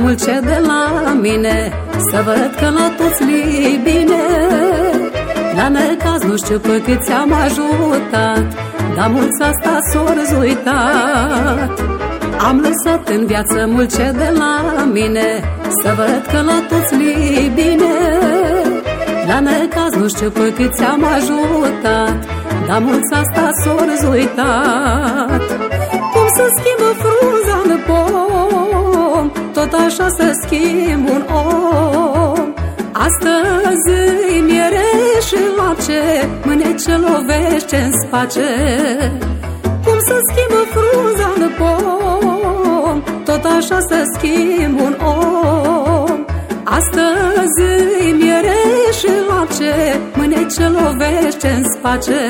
mult ce de la mine Să văd că la toți li bine. La necaz nu știu pe cât ți-am ajutat Dar mulți asta s-or uitat Am lăsat în viață mult ce de la mine Să văd că la toți li bine. La necaz nu știu pe cât ți-am ajutat Dar mulți asta s-or uitat Cum să schimbă frunza în pom Tot așa să schimb un om. Astăzi îi miere și lace Mâine ce lovește în space Cum să schimbă frunza în pom? Tot așa să schimb un om. Astăzi îi miere și lace Mâine ce lovește în space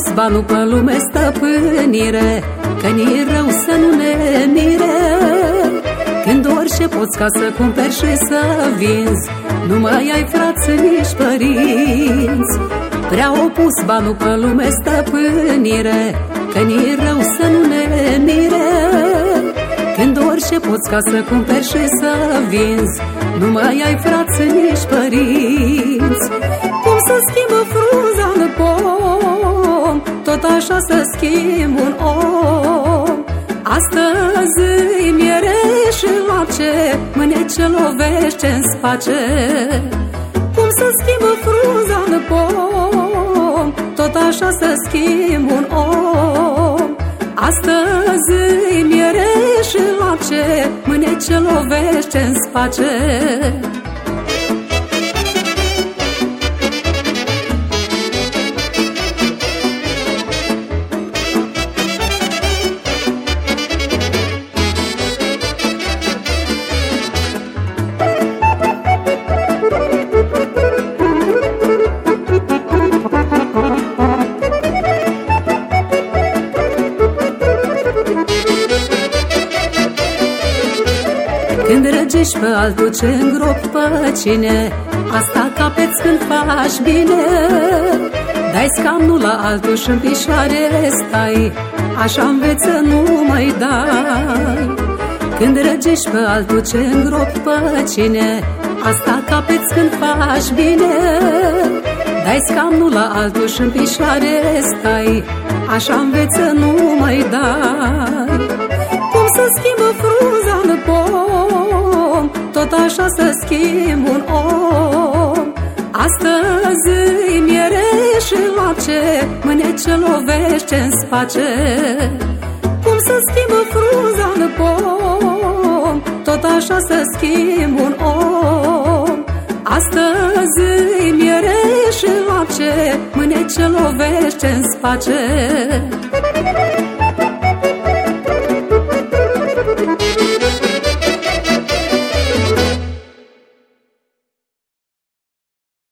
Prea opus banul pe lume stăpânire că ni rău să nu ne mire. Când orice poți ca să cumperi și să vinzi Nu mai ai frați nici părinți. Prea opus banul pe lume stăpânire că ni rău să nu ne mire. Când orice poți ca să cumperi și să vinzi Nu mai ai frați nici părinți așa să schimb un om. Astăzi îi miere și lace Mâine ce lovește în space Cum să schimbă frunza în pom? Tot așa să schimb un om. Astăzi îi miere și lace Mâine ce lovește în space Când răgești pe altul ce îngrop pe cine? Asta capeți când faci bine. Dai scamnul la altul și în pișoare stai. Așa înveți să nu mai dai. Când răgești pe altul ce îngrop pe cine? Asta capeți când faci bine. Dai scamnul la altul și în pișoare stai. Așa înveți să nu mai dai. Cum să schimbă frunza în pom Tot așa să schimb un om. Astăzi îi miere și lace Mâine ce lovește în space Cum să schimbă frunza în pom? Tot așa să schimb un om. Astăzi îi miere și lace Mâine ce lovește în space